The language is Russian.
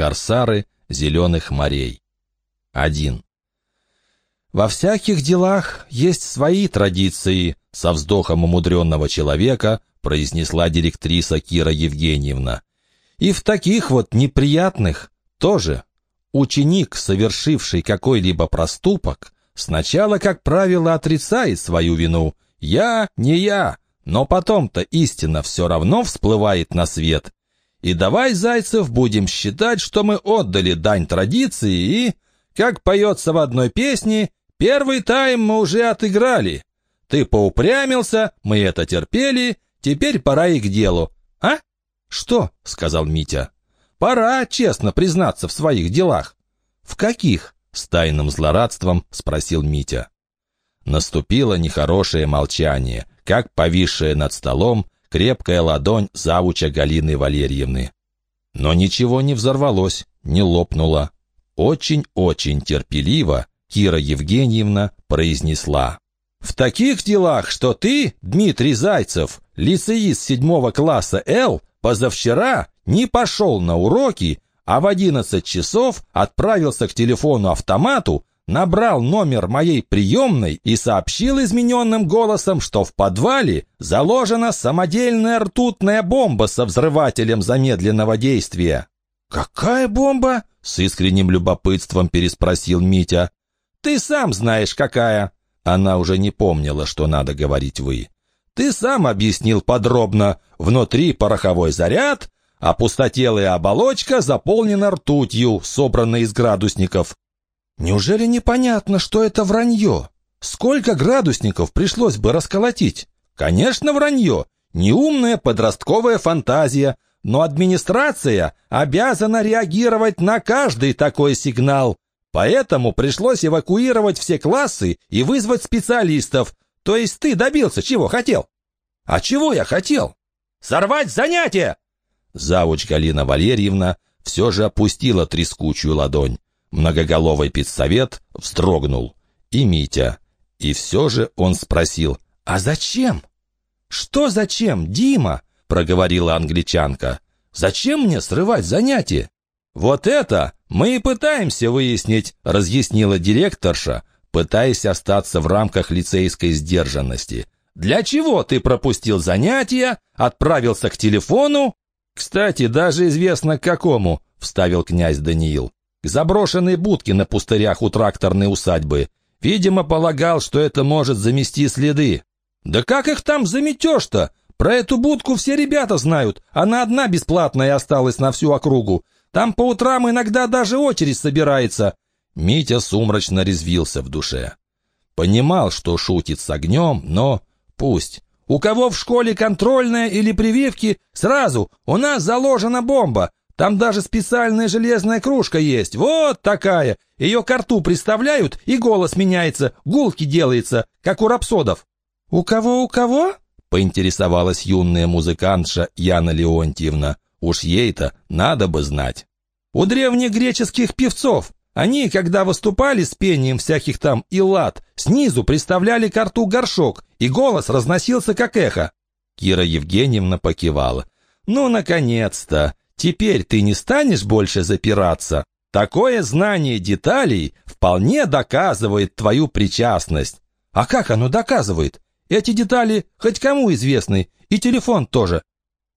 Корсары зеленых морей. 1. Во всяких делах есть свои традиции, со вздохом умудренного человека произнесла директриса Кира Евгеньевна. И в таких вот неприятных тоже. Ученик, совершивший какой-либо проступок, сначала, как правило, отрицает свою вину. «Я, не я», но потом-то истина все равно всплывает на свет. И давай, Зайцев, будем считать, что мы отдали дань традиции и, как поется в одной песне, первый тайм мы уже отыграли. Ты поупрямился, мы это терпели, теперь пора и к делу. А? Что? — сказал Митя. Пора честно признаться в своих делах. В каких? — с тайным злорадством спросил Митя. Наступило нехорошее молчание, как повисшее над столом крепкая ладонь завуча Галины Валерьевны. Но ничего не взорвалось, не лопнуло. Очень-очень терпеливо Кира Евгеньевна произнесла. «В таких делах, что ты, Дмитрий Зайцев, лицеист седьмого класса Л, позавчера не пошел на уроки, а в одиннадцать часов отправился к телефону-автомату набрал номер моей приемной и сообщил измененным голосом, что в подвале заложена самодельная ртутная бомба со взрывателем замедленного действия. «Какая бомба?» — с искренним любопытством переспросил Митя. «Ты сам знаешь, какая». Она уже не помнила, что надо говорить «вы». «Ты сам объяснил подробно. Внутри пороховой заряд, а пустотелая оболочка заполнена ртутью, собранной из градусников. Неужели непонятно, что это вранье? Сколько градусников пришлось бы расколотить? Конечно, вранье. Неумная подростковая фантазия. Но администрация обязана реагировать на каждый такой сигнал. Поэтому пришлось эвакуировать все классы и вызвать специалистов. То есть ты добился, чего хотел? А чего я хотел? Сорвать занятия! Завуч Галина Валерьевна все же опустила трескучую ладонь. Многоголовый педсовет вздрогнул. И Митя. И все же он спросил, «А зачем?» «Что зачем, Дима?» — проговорила англичанка. «Зачем мне срывать занятия?» «Вот это мы и пытаемся выяснить», — разъяснила директорша, пытаясь остаться в рамках лицейской сдержанности. «Для чего ты пропустил занятия, отправился к телефону?» «Кстати, даже известно к какому», — вставил князь Даниил к заброшенной будке на пустырях у тракторной усадьбы. Видимо, полагал, что это может замести следы. «Да как их там заметешь-то? Про эту будку все ребята знают. Она одна бесплатная осталась на всю округу. Там по утрам иногда даже очередь собирается». Митя сумрачно резвился в душе. Понимал, что шутит с огнем, но пусть. «У кого в школе контрольная или прививки, сразу, у нас заложена бомба. Там даже специальная железная кружка есть. Вот такая. Ее к рту приставляют, и голос меняется, гулки делается, как у рапсодов. «У кого, у кого?» — поинтересовалась юная музыкантша Яна Леонтьевна. Уж ей-то надо бы знать. «У древних греческих певцов. Они, когда выступали с пением всяких там илад, снизу приставляли к рту горшок, и голос разносился как эхо». Кира Евгеньевна покивала. «Ну, наконец-то! Теперь ты не станешь больше запираться. Такое знание деталей вполне доказывает твою причастность. А как оно доказывает? Эти детали хоть кому известны, и телефон тоже.